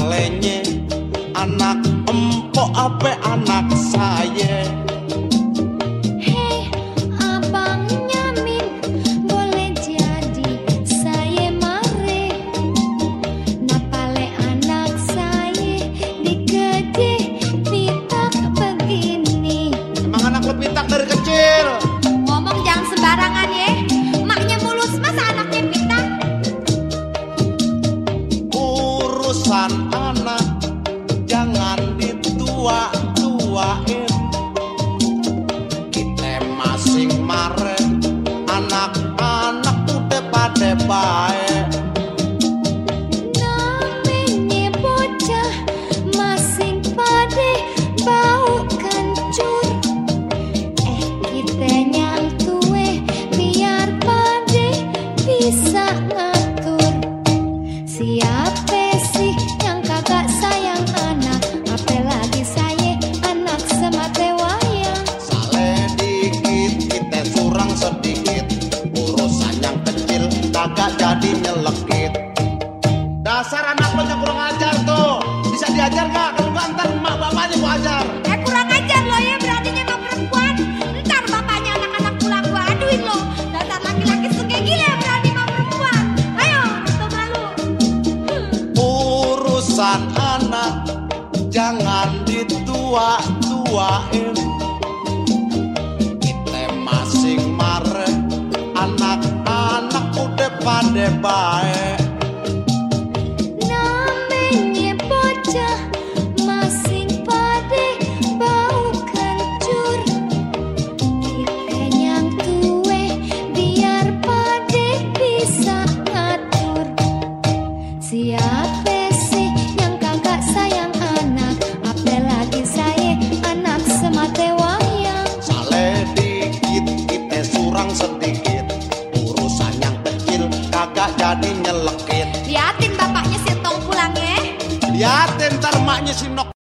salenye anak empok ape anak saya urusan anak jangan ditua-tuain kita masing mare anak-anak udah pada baik Namanya bocah masing pade bau kencur. Eh kita nyelekit Dasar anak lo yang kurang ajar tuh Bisa diajar gak? Kalau gak ntar emak bapaknya gua ajar Eh kurang ajar lo ya berarti sama perempuan. Ntar bapaknya anak-anak pulang gua aduin lo. Dasar laki-laki suka gila berani sama perempuan. Ayo, tuh malu. Urusan anak, jangan ditua-tuain udah pada kagak jadi nyelekit Liatin bapaknya si Tong pulang ya. Liatin ntar emaknya si Nok